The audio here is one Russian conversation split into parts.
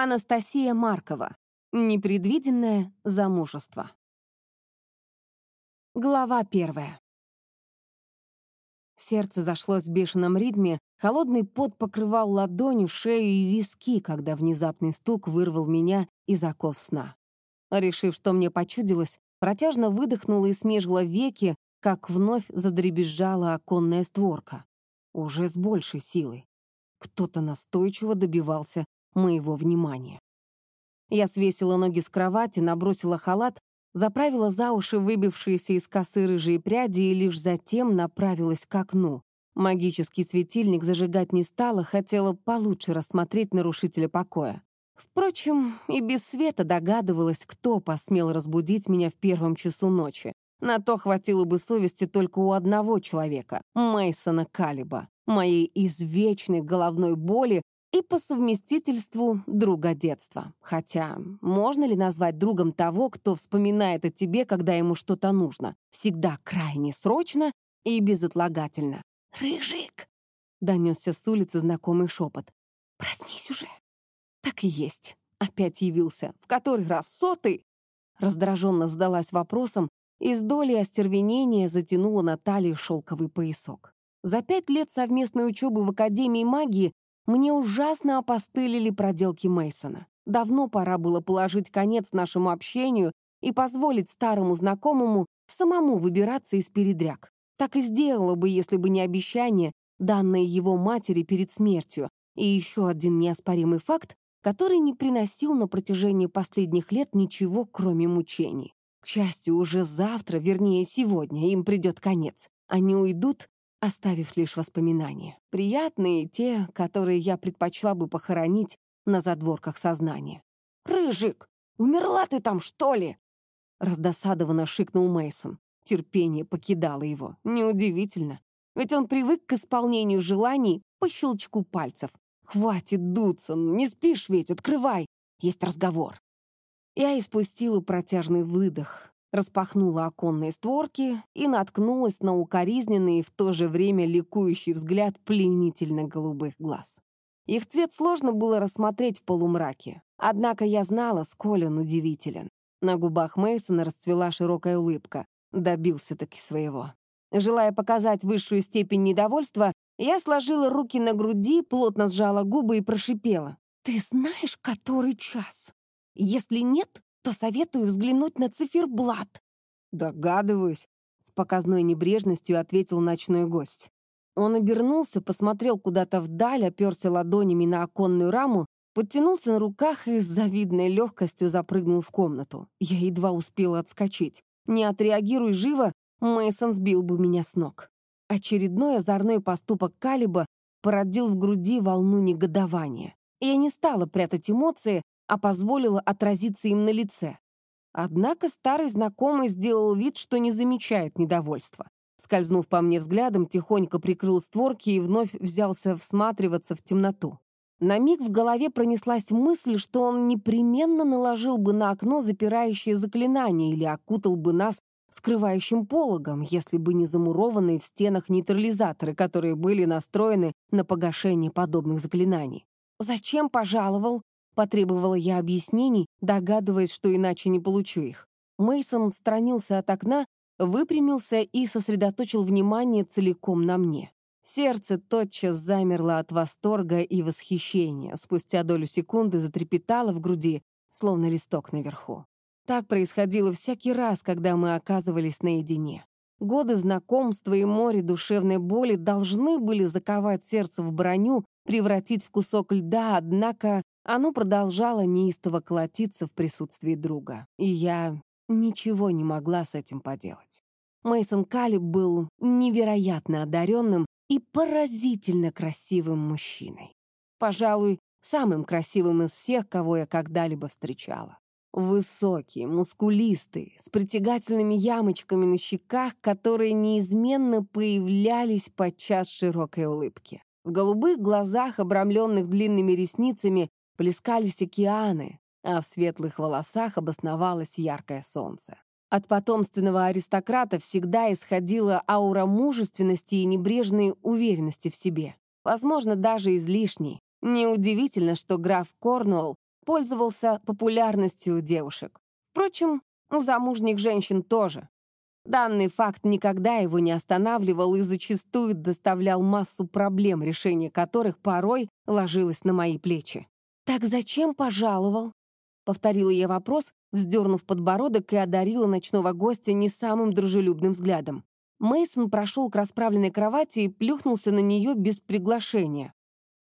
Анастасия Маркова. Непредвиденное замужество. Глава первая. Сердце зашлось в бешеном ритме, холодный пот покрывал ладони, шею и виски, когда внезапный стук вырвал меня из оков сна. Решив, что мне почудилось, протяжно выдохнула и смежгла веки, как вновь задребезжала оконная створка. Уже с большей силой. Кто-то настойчиво добивался моего внимания. Я свесила ноги с кровати, набросила халат, заправила за уши выбившиеся из косы рыжие пряди и лишь затем направилась к окну. Магический светильник зажигать не стала, хотела получше рассмотреть нарушителя покоя. Впрочем, и без света догадывалась, кто посмел разбудить меня в первом часу ночи. На то хватило бы совести только у одного человека — Мейсона Калиба, моей извечной головной боли и по совместительству друга детства. Хотя, можно ли назвать другом того, кто вспоминает о тебе, когда ему что-то нужно? Всегда крайне срочно и безотлагательно. «Рыжик!» — донесся с улицы знакомый шепот. «Проснись уже!» Так и есть. Опять явился. В который раз? Сотый? Раздраженно задалась вопросом и с долей остервенения затянула на шелковый поясок. За пять лет совместной учебы в Академии магии мне ужасно опостылили проделки Мейсона. Давно пора было положить конец нашему общению и позволить старому знакомому самому выбираться из передряг. Так и сделала бы, если бы не обещание, данное его матери перед смертью, и еще один неоспоримый факт, который не приносил на протяжении последних лет ничего, кроме мучений. К счастью, уже завтра, вернее, сегодня им придет конец. Они уйдут, оставив лишь воспоминания. Приятные те, которые я предпочла бы похоронить на задворках сознания. «Рыжик, умерла ты там, что ли?» Раздосадованно шикнул Мейсон. Терпение покидало его. Неудивительно. Ведь он привык к исполнению желаний по щелчку пальцев. «Хватит дуться, ну не спишь ведь, открывай. Есть разговор». Я испустила протяжный выдох, распахнула оконные створки и наткнулась на укоризненный и в то же время ликующий взгляд пленительно-голубых глаз. Их цвет сложно было рассмотреть в полумраке, однако я знала, сколь он удивителен. На губах Мейсона расцвела широкая улыбка. Добился-таки своего. Желая показать высшую степень недовольства, я сложила руки на груди, плотно сжала губы и прошипела. «Ты знаешь, который час? Если нет, то советую взглянуть на циферблат». «Догадываюсь», — с показной небрежностью ответил ночной гость. Он обернулся, посмотрел куда-то вдаль, оперся ладонями на оконную раму, подтянулся на руках и с завидной легкостью запрыгнул в комнату. Я едва успела отскочить. Не отреагируй живо, Мейсон сбил бы меня с ног. Очередной озорной поступок Калиба породил в груди волну негодования. Я не стала прятать эмоции, а позволила отразиться им на лице. Однако старый знакомый сделал вид, что не замечает недовольства. Скользнув по мне взглядом, тихонько прикрыл створки и вновь взялся всматриваться в темноту. На миг в голове пронеслась мысль, что он непременно наложил бы на окно запирающее заклинание или окутал бы нас скрывающим пологом, если бы не замурованные в стенах нейтрализаторы, которые были настроены на погашение подобных заклинаний. «Зачем пожаловал?» Потребовала я объяснений, догадываясь, что иначе не получу их. Мейсон отстранился от окна, выпрямился и сосредоточил внимание целиком на мне. Сердце тотчас замерло от восторга и восхищения, спустя долю секунды затрепетало в груди, словно листок наверху. Так происходило всякий раз, когда мы оказывались наедине. Годы знакомства и море душевной боли должны были заковать сердце в броню, превратить в кусок льда, однако оно продолжало неистово колотиться в присутствии друга, и я ничего не могла с этим поделать. Мейсон Калиб был невероятно одаренным и поразительно красивым мужчиной. Пожалуй, самым красивым из всех, кого я когда-либо встречала. Высокий, мускулистый, с притягательными ямочками на щеках, которые неизменно появлялись подчас широкой улыбки. В голубых глазах, обрамленных длинными ресницами, плескались океаны, а в светлых волосах обосновалось яркое солнце. От потомственного аристократа всегда исходила аура мужественности и небрежной уверенности в себе. Возможно, даже излишней. Неудивительно, что граф Корнуолл пользовался популярностью у девушек. Впрочем, у замужних женщин тоже. Данный факт никогда его не останавливал и зачастую доставлял массу проблем, решение которых порой ложилось на мои плечи. «Так зачем пожаловал?» — повторила я вопрос, вздернув подбородок и одарила ночного гостя не самым дружелюбным взглядом. Мейсон прошел к расправленной кровати и плюхнулся на нее без приглашения.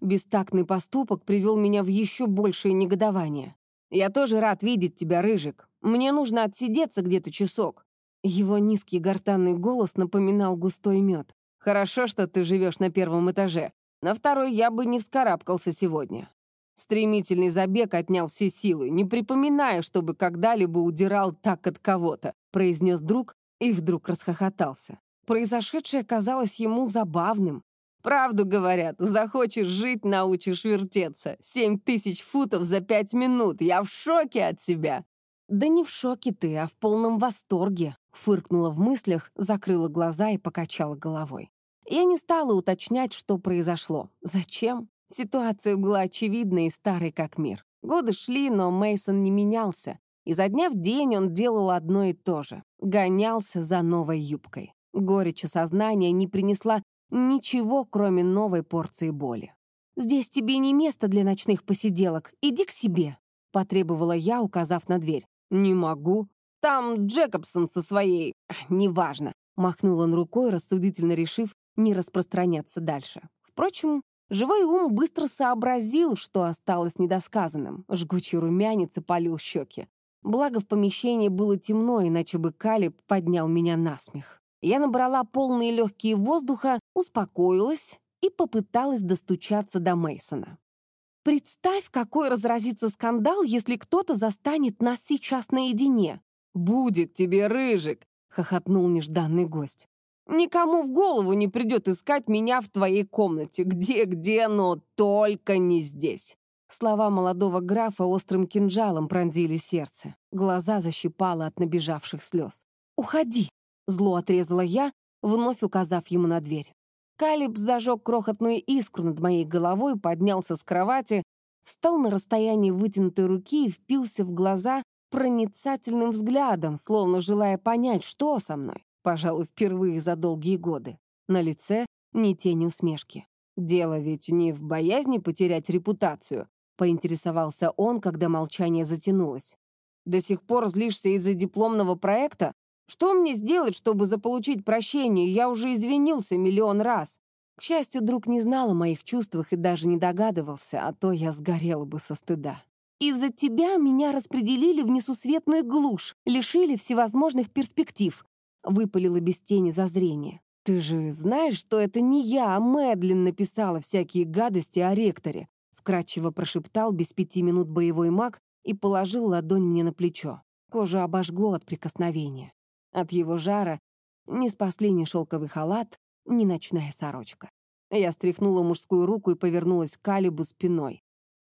Бестактный поступок привел меня в еще большее негодование. «Я тоже рад видеть тебя, Рыжик. Мне нужно отсидеться где-то часок». Его низкий гортанный голос напоминал густой мед. «Хорошо, что ты живешь на первом этаже. На второй я бы не вскарабкался сегодня». Стремительный забег отнял все силы, не припоминая, чтобы когда-либо удирал так от кого-то, произнес друг и вдруг расхохотался. Произошедшее казалось ему забавным. Правду говорят, захочешь жить, научишь вертеться. Семь тысяч футов за пять минут. Я в шоке от себя. Да не в шоке ты, а в полном восторге. Фыркнула в мыслях, закрыла глаза и покачала головой. Я не стала уточнять, что произошло. Зачем? Ситуация была очевидной и старой как мир. Годы шли, но Мейсон не менялся. Изо дня в день он делал одно и то же. Гонялся за новой юбкой. Горечь осознания не принесла ничего, кроме новой порции боли. «Здесь тебе не место для ночных посиделок. Иди к себе», — потребовала я, указав на дверь. «Не могу. Там Джекобсон со своей... Неважно», — махнул он рукой, рассудительно решив не распространяться дальше. Впрочем, живой ум быстро сообразил, что осталось недосказанным. Жгучий румянец опалил щеки. Благо в помещении было темно, иначе бы Калиб поднял меня на смех. Я набрала полные легкие воздуха, успокоилась и попыталась достучаться до Мейсона. Представь, какой разразится скандал, если кто-то застанет нас сейчас наедине. «Будет тебе, рыжик!» — хохотнул нежданный гость. «Никому в голову не придет искать меня в твоей комнате. Где-где, но только не здесь!» Слова молодого графа острым кинжалом пронзили сердце. Глаза защипало от набежавших слез. «Уходи!» Зло отрезала я, вновь указав ему на дверь. Калиб зажег крохотную искру над моей головой, поднялся с кровати, встал на расстоянии вытянутой руки и впился в глаза проницательным взглядом, словно желая понять, что со мной, пожалуй, впервые за долгие годы. На лице ни тени усмешки. «Дело ведь не в боязни потерять репутацию», — поинтересовался он, когда молчание затянулось. «До сих пор злишься из-за дипломного проекта? Что мне сделать, чтобы заполучить прощение? Я уже извинился миллион раз. К счастью, друг не знал о моих чувствах и даже не догадывался, а то я сгорела бы со стыда. «Из-за тебя меня распределили в несусветную глушь, лишили всевозможных перспектив», — выпалила без тени зазрения. «Ты же знаешь, что это не я, а Мэдлин написала всякие гадости о ректоре», — вкратчиво прошептал без пяти минут боевой маг и положил ладонь мне на плечо. Кожу обожгло от прикосновения. От его жара не спасли ни шелковый халат, ни ночная сорочка. Я стряхнула мужскую руку и повернулась к Калибу спиной.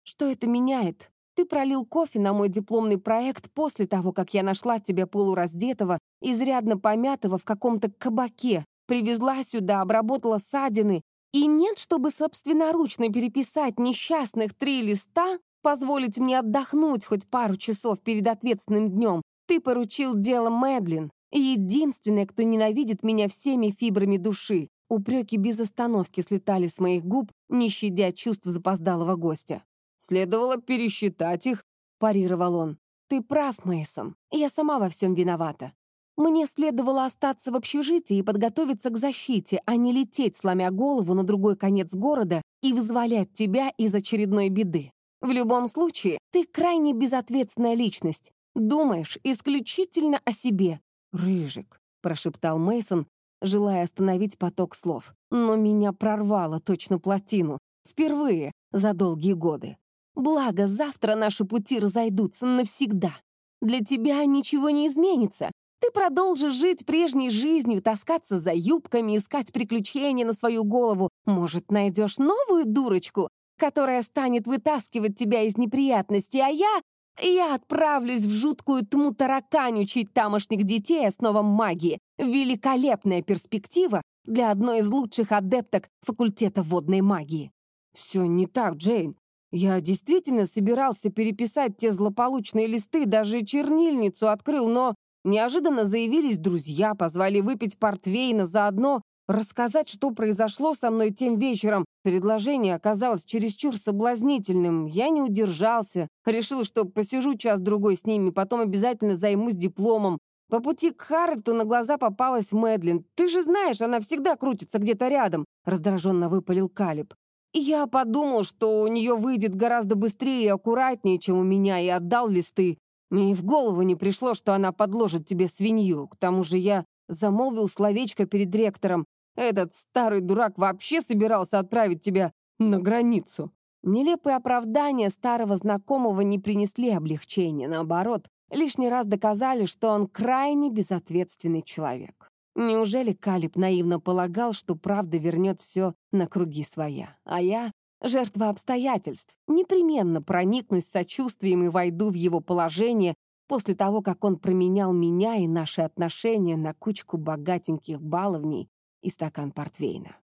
«Что это меняет? Ты пролил кофе на мой дипломный проект после того, как я нашла тебя полураздетого, изрядно помятого в каком-то кабаке, привезла сюда, обработала ссадины. И нет, чтобы собственноручно переписать несчастных три листа, позволить мне отдохнуть хоть пару часов перед ответственным днем, ты поручил дело Мэдлин, Единственная, кто ненавидит меня всеми фибрами души. Упреки без остановки слетали с моих губ, не щадя чувств запоздалого гостя. «Следовало пересчитать их», — парировал он. «Ты прав, Мейсон. Я сама во всем виновата. Мне следовало остаться в общежитии и подготовиться к защите, а не лететь, сломя голову на другой конец города и вызволять тебя из очередной беды. В любом случае, ты крайне безответственная личность. Думаешь исключительно о себе, «Рыжик», — прошептал Мейсон, желая остановить поток слов. Но меня прорвало точно плотину. Впервые за долгие годы. Благо, завтра наши пути разойдутся навсегда. Для тебя ничего не изменится. Ты продолжишь жить прежней жизнью, таскаться за юбками, искать приключения на свою голову. Может, найдешь новую дурочку, которая станет вытаскивать тебя из неприятностей, а я я отправлюсь в жуткую тьму таракань учить тамошних детей основам магии. Великолепная перспектива для одной из лучших адепток факультета водной магии. Все не так, Джейн. Я действительно собирался переписать те злополучные листы, даже чернильницу открыл, но неожиданно заявились друзья, позвали выпить портвейна, заодно рассказать, что произошло со мной тем вечером. Предложение оказалось чересчур соблазнительным. Я не удержался, решил, что посижу час-другой с ними, потом обязательно займусь дипломом. По пути к Харрельту на глаза попалась Мэдлин. «Ты же знаешь, она всегда крутится где-то рядом», — раздраженно выпалил Калиб. Я подумал, что у нее выйдет гораздо быстрее и аккуратнее, чем у меня, и отдал листы. Мне и в голову не пришло, что она подложит тебе свинью. К тому же я замолвил словечко перед ректором. Этот старый дурак вообще собирался отправить тебя на границу. Нелепые оправдания старого знакомого не принесли облегчения, наоборот, лишний раз доказали, что он крайне безответственный человек. Неужели Калиб наивно полагал, что правда вернет все на круги своя, а я — жертва обстоятельств, непременно проникнусь сочувствием и войду в его положение после того, как он променял меня и наши отношения на кучку богатеньких баловней и стакан портвейна.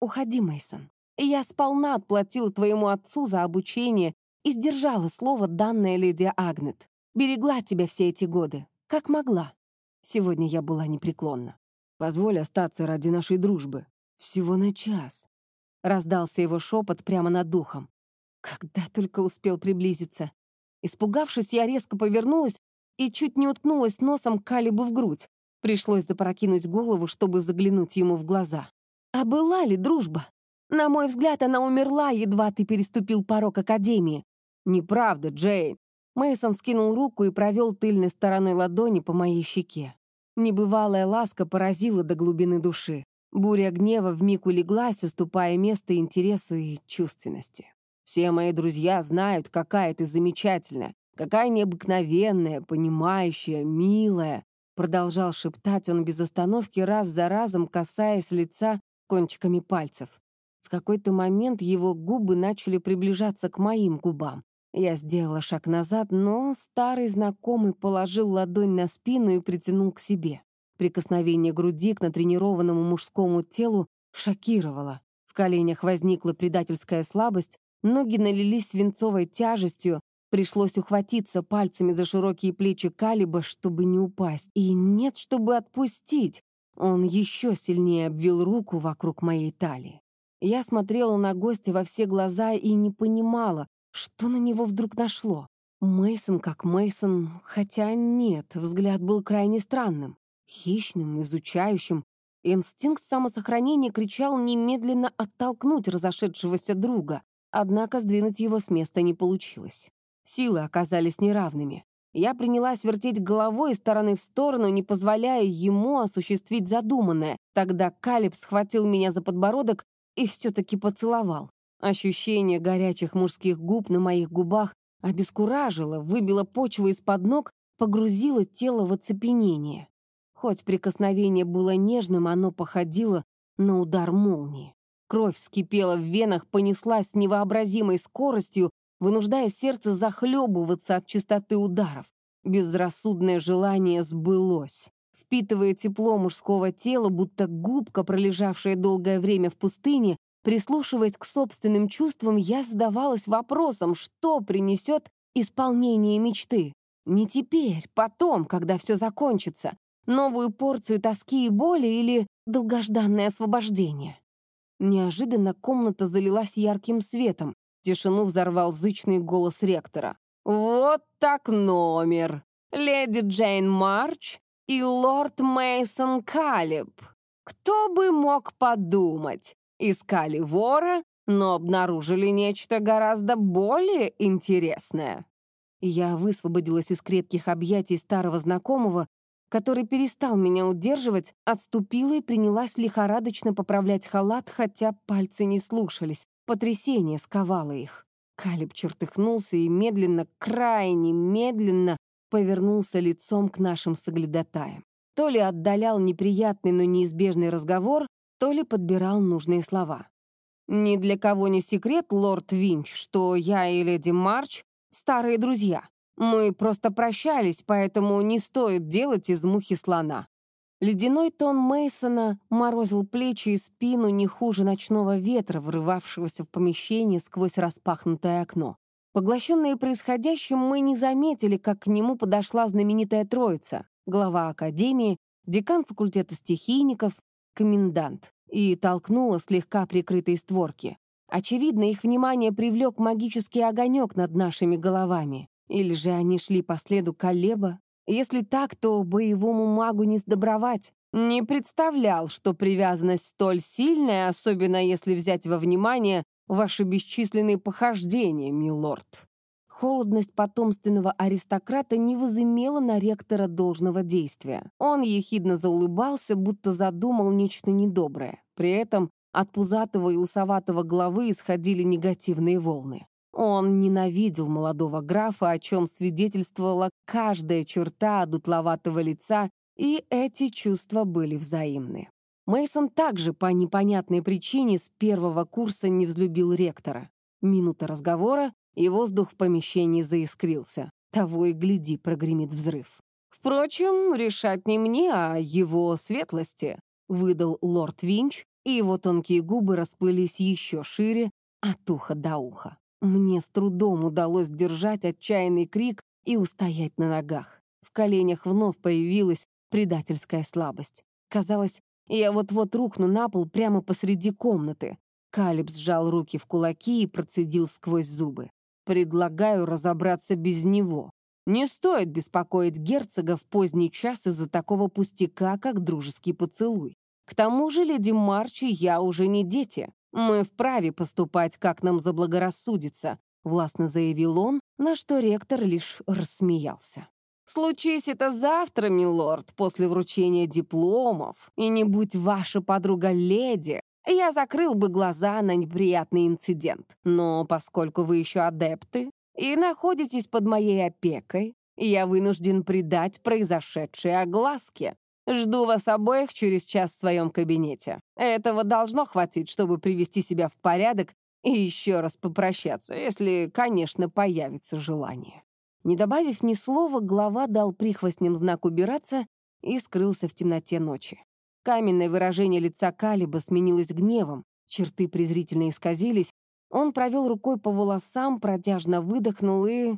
Уходи, Мейсон. Я сполна отплатила твоему отцу за обучение и сдержала слово, данное леди Агнет. Берегла тебя все эти годы, как могла. Сегодня я была непреклонна. Позволь остаться ради нашей дружбы. Всего на час. Раздался его шепот прямо над духом. Когда только успел приблизиться. Испугавшись, я резко повернулась и чуть не уткнулась носом Калибу в грудь. Пришлось запрокинуть голову, чтобы заглянуть ему в глаза. А была ли дружба? На мой взгляд, она умерла, едва ты переступил порог Академии. Неправда, Джейн. Мейсон скинул руку и провел тыльной стороной ладони по моей щеке. Небывалая ласка поразила до глубины души. Буря гнева вмиг улеглась, уступая место интересу и чувственности. Все мои друзья знают, какая ты замечательная, какая необыкновенная, понимающая, милая. Продолжал шептать он без остановки, раз за разом касаясь лица кончиками пальцев. В какой-то момент его губы начали приближаться к моим губам. Я сделала шаг назад, но старый знакомый положил ладонь на спину и притянул к себе. Прикосновение груди к натренированному мужскому телу шокировало. В коленях возникла предательская слабость, ноги налились свинцовой тяжестью, пришлось ухватиться пальцами за широкие плечи Калиба, чтобы не упасть. И нет, чтобы отпустить. Он еще сильнее обвил руку вокруг моей талии. Я смотрела на гостя во все глаза и не понимала, что на него вдруг нашло? Мейсон как Мейсон, хотя нет, взгляд был крайне странным, хищным, изучающим. Инстинкт самосохранения кричал немедленно оттолкнуть разошедшегося друга, однако сдвинуть его с места не получилось. Силы оказались неравными. Я принялась вертеть головой из стороны в сторону, не позволяя ему осуществить задуманное. Тогда Калиб схватил меня за подбородок и все-таки поцеловал. Ощущение горячих мужских губ на моих губах обескуражило, выбило почву из-под ног, погрузило тело в оцепенение. Хоть прикосновение было нежным, оно походило на удар молнии. Кровь вскипела в венах, понеслась с невообразимой скоростью, вынуждая сердце захлебываться от частоты ударов. Безрассудное желание сбылось. Впитывая тепло мужского тела, будто губка, пролежавшая долгое время в пустыне, Прислушиваясь к собственным чувствам, я задавалась вопросом, что принесет исполнение мечты. Не теперь, потом, когда все закончится. Новую порцию тоски и боли или долгожданное освобождение. Неожиданно комната залилась ярким светом. Тишину взорвал зычный голос ректора. «Вот так номер! Леди Джейн Марч и лорд Мейсон Калиб! Кто бы мог подумать? Искали вора, но обнаружили нечто гораздо более интересное. Я высвободилась из крепких объятий старого знакомого, который перестал меня удерживать, отступила и принялась лихорадочно поправлять халат, хотя пальцы не слушались, потрясение сковало их. Калиб чертыхнулся и медленно, крайне медленно повернулся лицом к нашим соглядатаям. То ли отдалял неприятный, но неизбежный разговор, то ли подбирал нужные слова. «Ни для кого не секрет, лорд Винч, что я и леди Марч — старые друзья. Мы просто прощались, поэтому не стоит делать из мухи слона. Ледяной тон Мейсона морозил плечи и спину не хуже ночного ветра, врывавшегося в помещение сквозь распахнутое окно. Поглощенные происходящим, мы не заметили, как к нему подошла знаменитая троица — глава академии, декан факультета стихийников, комендант, и толкнула слегка прикрытые створки. Очевидно, их внимание привлек магический огонек над нашими головами. Или же они шли по следу Колеба? Если так, то боевому магу не сдобровать. Не представлял, что привязанность столь сильная, особенно если взять во внимание ваши бесчисленные похождения, милорд. Холодность потомственного аристократа не возымела на ректора должного действия. Он ехидно заулыбался, будто задумал нечто недоброе. При этом от пузатого и лысоватого головы исходили негативные волны. Он ненавидел молодого графа, о чем свидетельствовала каждая черта одутловатого лица, и эти чувства были взаимны. Мейсон также по непонятной причине с первого курса не взлюбил ректора. Минута разговора, и воздух в помещении заискрился. Того и гляди, прогремит взрыв. «Впрочем, решать не мне, а его светлости», — выдал лорд Винч, и его тонкие губы расплылись еще шире от уха до уха. Мне с трудом удалось держать отчаянный крик и устоять на ногах. В коленях вновь появилась предательская слабость. Казалось, я вот-вот рухну на пол прямо посреди комнаты. Калиб сжал руки в кулаки и процедил сквозь зубы. «Предлагаю разобраться без него. Не стоит беспокоить герцога в поздний час из-за такого пустяка, как дружеский поцелуй. К тому же, леди Марчи, я уже не дети. Мы вправе поступать, как нам заблагорассудится», — властно заявил он, на что ректор лишь рассмеялся. «Случись это завтра, милорд, после вручения дипломов, и не будь ваша подруга леди, я закрыл бы глаза на неприятный инцидент. Но поскольку вы еще адепты и находитесь под моей опекой, я вынужден придать произошедшее огласке. Жду вас обоих через час в своем кабинете. Этого должно хватить, чтобы привести себя в порядок и еще раз попрощаться, если, конечно, появится желание». Не добавив ни слова, глава дал прихвостням знак убираться и скрылся в темноте ночи. Каменное выражение лица Калиба сменилось гневом, черты презрительно исказились, он провел рукой по волосам, протяжно выдохнул и...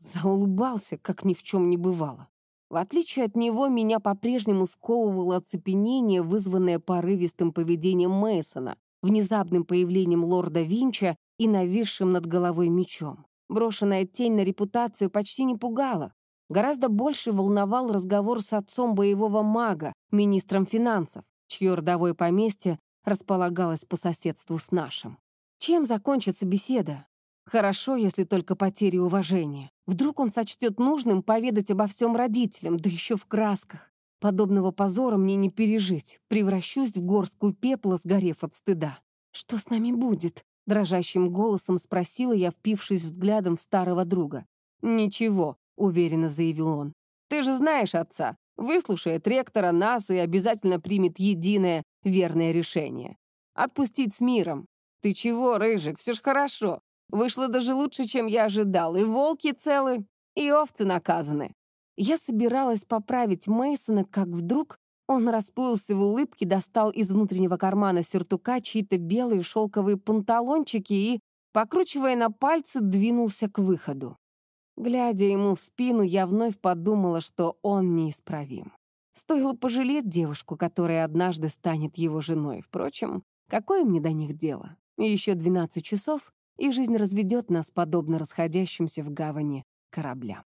заулыбался, как ни в чем не бывало. В отличие от него, меня по-прежнему сковывало оцепенение, вызванное порывистым поведением Мейсона, внезапным появлением лорда Винча и нависшим над головой мечом. Брошенная тень на репутацию почти не пугала. Гораздо больше волновал разговор с отцом боевого мага, министром финансов, чье родовое поместье располагалось по соседству с нашим. Чем закончится беседа? Хорошо, если только потери уважения. Вдруг он сочтет нужным поведать обо всем родителям, да еще в красках. Подобного позора мне не пережить. Превращусь в горстку пепла, сгорев от стыда. «Что с нами будет?» — дрожащим голосом спросила я, впившись взглядом в старого друга. «Ничего», — уверенно заявил он. «Ты же знаешь отца. Выслушает ректора, нас и обязательно примет единое верное решение. Отпустить с миром. Ты чего, Рыжик, все ж хорошо. Вышло даже лучше, чем я ожидал. И волки целы, и овцы наказаны. Я собиралась поправить Мейсона, как вдруг он расплылся в улыбке, достал из внутреннего кармана сюртука чьи-то белые шелковые панталончики и, покручивая на пальцы, двинулся к выходу. Глядя ему в спину, я вновь подумала, что он неисправим. Стоило пожалеть девушку, которая однажды станет его женой. Впрочем, какое мне до них дело? Еще 12 часов, и жизнь разведет нас, подобно расходящимся в гавани кораблям.